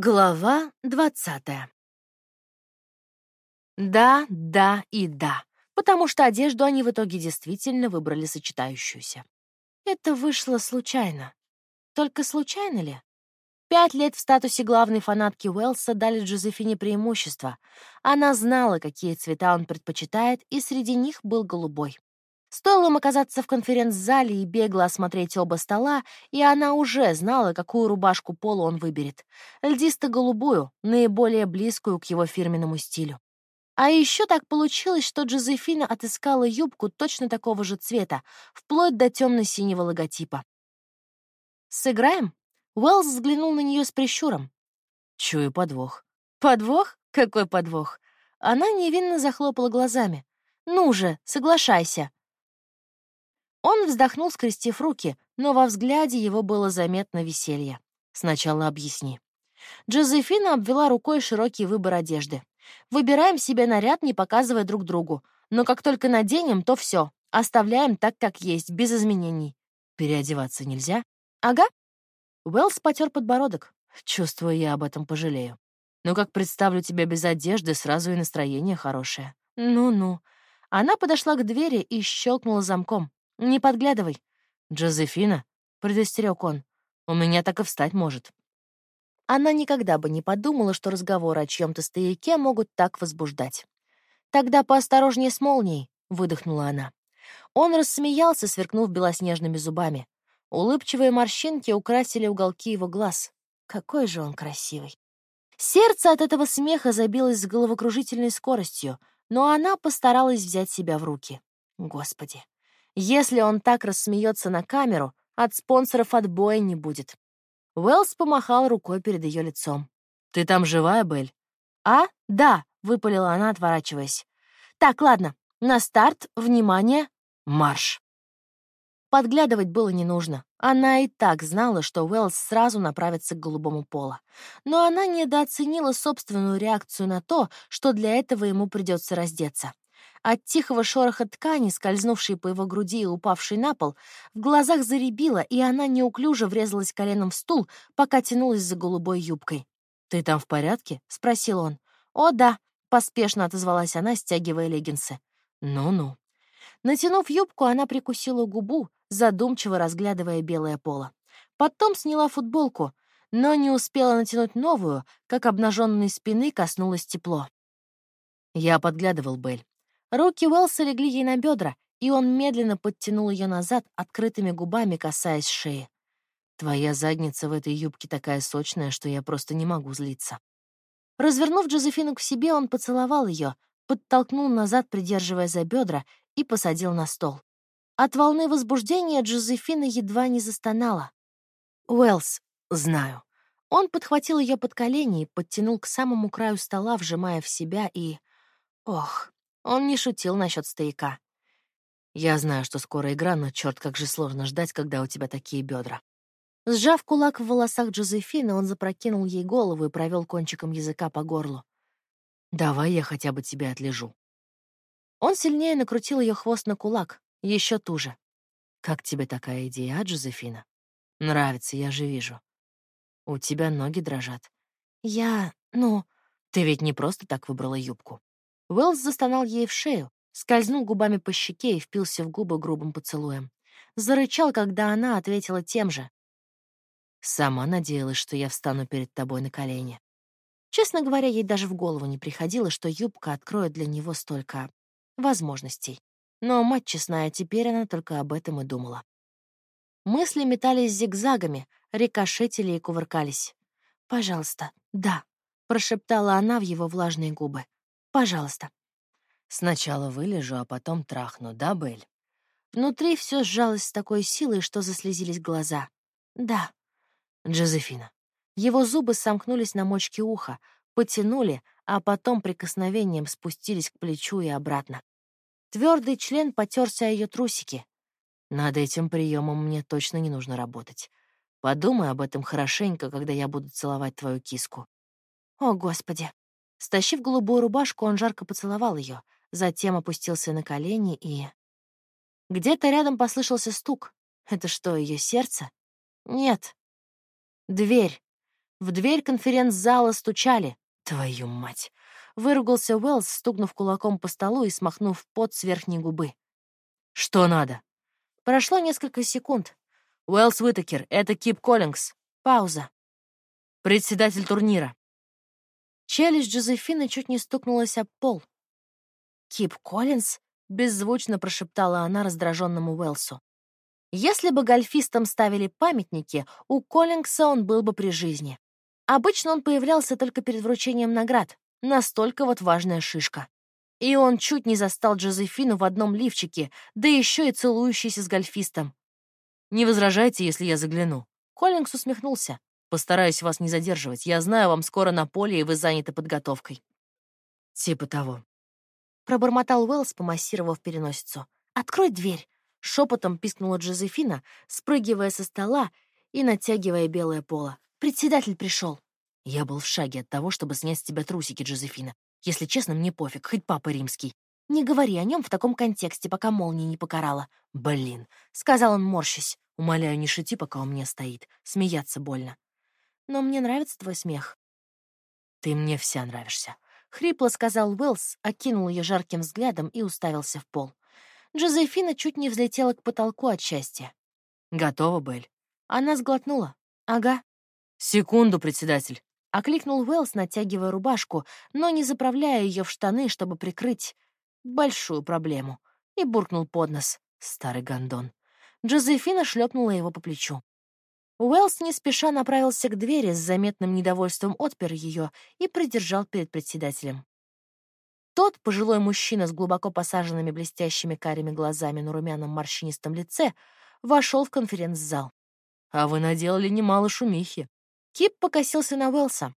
Глава двадцатая. Да, да и да, потому что одежду они в итоге действительно выбрали сочетающуюся. Это вышло случайно. Только случайно ли? Пять лет в статусе главной фанатки Уэллса дали Джозефине преимущество. Она знала, какие цвета он предпочитает, и среди них был голубой. Стоило им оказаться в конференц-зале и бегло осмотреть оба стола, и она уже знала, какую рубашку пола он выберет. Льдисто-голубую, наиболее близкую к его фирменному стилю. А еще так получилось, что Джозефина отыскала юбку точно такого же цвета, вплоть до темно-синего логотипа. «Сыграем?» Уэллс взглянул на нее с прищуром. Чую подвох. «Подвох? Какой подвох?» Она невинно захлопала глазами. «Ну же, соглашайся!» Он вздохнул, скрестив руки, но во взгляде его было заметно веселье. «Сначала объясни». Джозефина обвела рукой широкий выбор одежды. «Выбираем себе наряд, не показывая друг другу. Но как только наденем, то все. Оставляем так, как есть, без изменений». «Переодеваться нельзя?» «Ага». Уэллс потер подбородок. «Чувствую, я об этом пожалею. Но как представлю тебя без одежды, сразу и настроение хорошее». «Ну-ну». Она подошла к двери и щелкнула замком. «Не подглядывай». «Джозефина», — предостерег он, — «у меня так и встать может». Она никогда бы не подумала, что разговоры о чьем-то стояке могут так возбуждать. «Тогда поосторожнее с молнией», — выдохнула она. Он рассмеялся, сверкнув белоснежными зубами. Улыбчивые морщинки украсили уголки его глаз. Какой же он красивый. Сердце от этого смеха забилось с головокружительной скоростью, но она постаралась взять себя в руки. Господи, если он так рассмеется на камеру, от спонсоров отбоя не будет. Уэллс помахал рукой перед ее лицом. «Ты там живая, Белль?» «А? Да», — выпалила она, отворачиваясь. «Так, ладно. На старт, внимание, марш!» Подглядывать было не нужно. Она и так знала, что Уэллс сразу направится к голубому полу. Но она недооценила собственную реакцию на то, что для этого ему придется раздеться. От тихого шороха ткани, скользнувшей по его груди и упавшей на пол, в глазах заребила, и она неуклюже врезалась коленом в стул, пока тянулась за голубой юбкой. «Ты там в порядке?» — спросил он. «О, да», — поспешно отозвалась она, стягивая леггинсы. «Ну-ну». Натянув юбку, она прикусила губу, задумчиво разглядывая белое поло. Потом сняла футболку, но не успела натянуть новую, как обнаженной спины коснулось тепло. Я подглядывал Белль. Руки Уэлса легли ей на бедра, и он медленно подтянул ее назад, открытыми губами касаясь шеи. «Твоя задница в этой юбке такая сочная, что я просто не могу злиться». Развернув Джозефину к себе, он поцеловал ее, подтолкнул назад, придерживая за бедра, и посадил на стол. От волны возбуждения Джозефина едва не застонала. «Уэллс, знаю». Он подхватил ее под колени и подтянул к самому краю стола, вжимая в себя, и... Ох, он не шутил насчет стояка. Я знаю, что скоро игра, но черт, как же сложно ждать, когда у тебя такие бедра. Сжав кулак в волосах Джозефины, он запрокинул ей голову и провел кончиком языка по горлу. «Давай я хотя бы тебя отлежу». Он сильнее накрутил ее хвост на кулак, еще туже. «Как тебе такая идея, а, Джозефина?» «Нравится, я же вижу. У тебя ноги дрожат». «Я... ну...» «Ты ведь не просто так выбрала юбку. Уэллс застонал ей в шею, скользнул губами по щеке и впился в губы грубым поцелуем. Зарычал, когда она ответила тем же. «Сама надеялась, что я встану перед тобой на колени». Честно говоря, ей даже в голову не приходило, что юбка откроет для него столько возможностей. Но, мать честная, теперь она только об этом и думала. Мысли метались зигзагами, рикошетили и кувыркались. «Пожалуйста, да», — прошептала она в его влажные губы. Пожалуйста. Сначала вылежу, а потом трахну, да, Белль? Внутри все сжалось с такой силой, что заслезились глаза. Да. Джозефина. Его зубы сомкнулись на мочке уха, потянули, а потом прикосновением спустились к плечу и обратно. Твердый член потерся о ее трусики. Над этим приемом мне точно не нужно работать. Подумай об этом хорошенько, когда я буду целовать твою киску. О, Господи. Стащив голубую рубашку, он жарко поцеловал ее, затем опустился на колени и... Где-то рядом послышался стук. Это что, ее сердце? Нет. Дверь. В дверь конференц-зала стучали. Твою мать! Выругался Уэллс, стукнув кулаком по столу и смахнув пот с верхней губы. «Что надо?» Прошло несколько секунд. «Уэллс Уитакер, это Кип Коллингс». Пауза. «Председатель турнира». Челюсть Джозефины чуть не стукнулась об пол. «Кип Коллинз?» — беззвучно прошептала она раздраженному Уэлсу. Если бы гольфистам ставили памятники, у Коллингса он был бы при жизни. Обычно он появлялся только перед вручением наград. Настолько вот важная шишка. И он чуть не застал Джозефину в одном лифчике, да еще и целующийся с гольфистом. «Не возражайте, если я загляну». Коллингс усмехнулся. «Постараюсь вас не задерживать. Я знаю, вам скоро на поле, и вы заняты подготовкой». «Типа того». Пробормотал Уэллс, помассировав переносицу. «Открой дверь!» — шепотом пискнула Джозефина, спрыгивая со стола и натягивая белое поло. «Председатель пришел. Я был в шаге от того, чтобы снять с тебя трусики, Джозефина. Если честно, мне пофиг, хоть папа римский. Не говори о нем в таком контексте, пока молния не покарала. Блин, сказал он, морщись. Умоляю, не шути, пока у меня стоит. Смеяться больно. Но мне нравится твой смех. Ты мне вся нравишься. Хрипло сказал Уэллс, окинул ее жарким взглядом и уставился в пол. Джозефина чуть не взлетела к потолку от счастья. «Готова, Белль?» Она сглотнула. «Ага». «Секунду, председатель». Окликнул Уэллс, натягивая рубашку, но не заправляя ее в штаны, чтобы прикрыть большую проблему, и буркнул под нос. Старый гондон. Джозефина шлепнула его по плечу. Уэллс не спеша направился к двери, с заметным недовольством отпер ее и придержал перед председателем. Тот, пожилой мужчина с глубоко посаженными блестящими карими глазами на румяном морщинистом лице, вошел в конференц-зал. «А вы наделали немало шумихи», Кип покосился на Уэлса.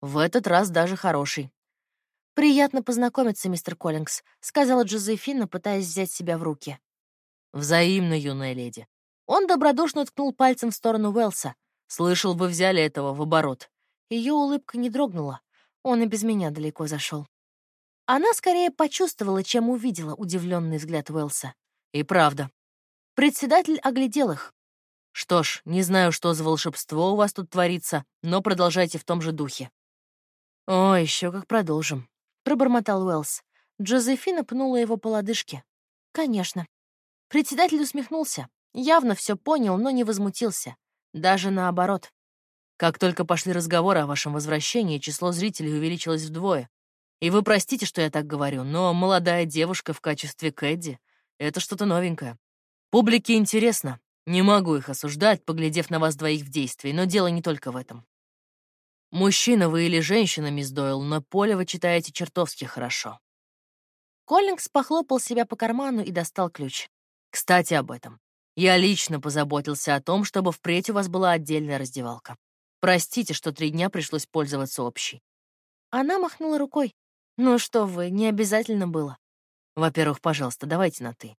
«В этот раз даже хороший». «Приятно познакомиться, мистер Коллингс», — сказала Джозефина, пытаясь взять себя в руки. «Взаимно, юная леди». Он добродушно ткнул пальцем в сторону Уэлса. «Слышал, вы взяли этого в оборот». Ее улыбка не дрогнула. Он и без меня далеко зашел. Она скорее почувствовала, чем увидела удивленный взгляд Уэлса. И правда. Председатель оглядел их. Что ж, не знаю, что за волшебство у вас тут творится, но продолжайте в том же духе. О, еще как продолжим, пробормотал Уэллс. Джозефина пнула его по лодыжке. Конечно. Председатель усмехнулся. Явно все понял, но не возмутился. Даже наоборот. Как только пошли разговоры о вашем возвращении, число зрителей увеличилось вдвое. И вы простите, что я так говорю, но молодая девушка в качестве Кэдди — это что-то новенькое. Публике интересно, не могу их осуждать, поглядев на вас двоих в действии, но дело не только в этом. Мужчина вы или женщина, мисс Дойл, но поле вы читаете чертовски хорошо. Коллингс похлопал себя по карману и достал ключ. Кстати, об этом. Я лично позаботился о том, чтобы впредь у вас была отдельная раздевалка. Простите, что три дня пришлось пользоваться общей. Она махнула рукой. Ну что вы, не обязательно было. Во-первых, пожалуйста, давайте на «ты».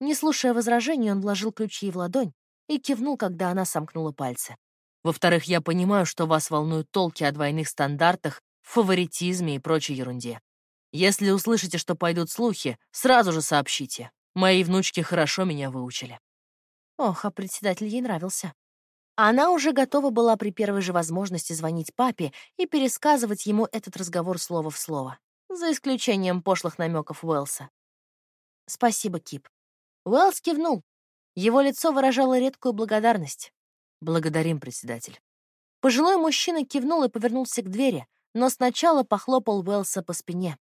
Не слушая возражений, он вложил ключи в ладонь и кивнул, когда она сомкнула пальцы. Во-вторых, я понимаю, что вас волнуют толки о двойных стандартах, фаворитизме и прочей ерунде. Если услышите, что пойдут слухи, сразу же сообщите. Мои внучки хорошо меня выучили. Ох, а председатель ей нравился. Она уже готова была при первой же возможности звонить папе и пересказывать ему этот разговор слово в слово, за исключением пошлых намеков Уэлса. «Спасибо, Кип. Уэллс кивнул. Его лицо выражало редкую благодарность. «Благодарим, председатель». Пожилой мужчина кивнул и повернулся к двери, но сначала похлопал Уэллса по спине.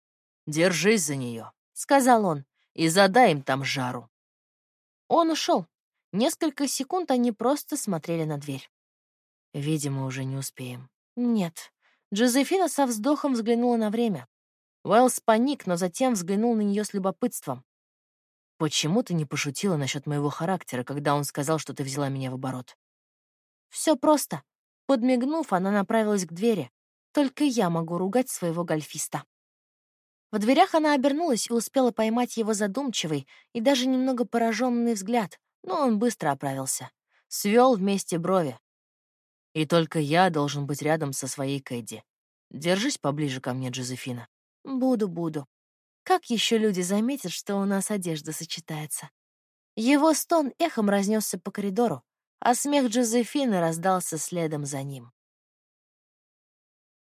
«Держись за нее», — сказал он, — «и задай им там жару». Он ушел. Несколько секунд они просто смотрели на дверь. «Видимо, уже не успеем». «Нет». Джозефина со вздохом взглянула на время. Уэллс паник, но затем взглянул на нее с любопытством. Почему ты не пошутила насчет моего характера, когда он сказал, что ты взяла меня в оборот? Все просто. Подмигнув, она направилась к двери. Только я могу ругать своего гольфиста. В дверях она обернулась и успела поймать его задумчивый и даже немного пораженный взгляд, но он быстро оправился. Свел вместе брови. И только я должен быть рядом со своей Кэдди. Держись поближе ко мне, Джозефина. Буду, буду. Как еще люди заметят, что у нас одежда сочетается? Его стон эхом разнесся по коридору, а смех Джозефины раздался следом за ним.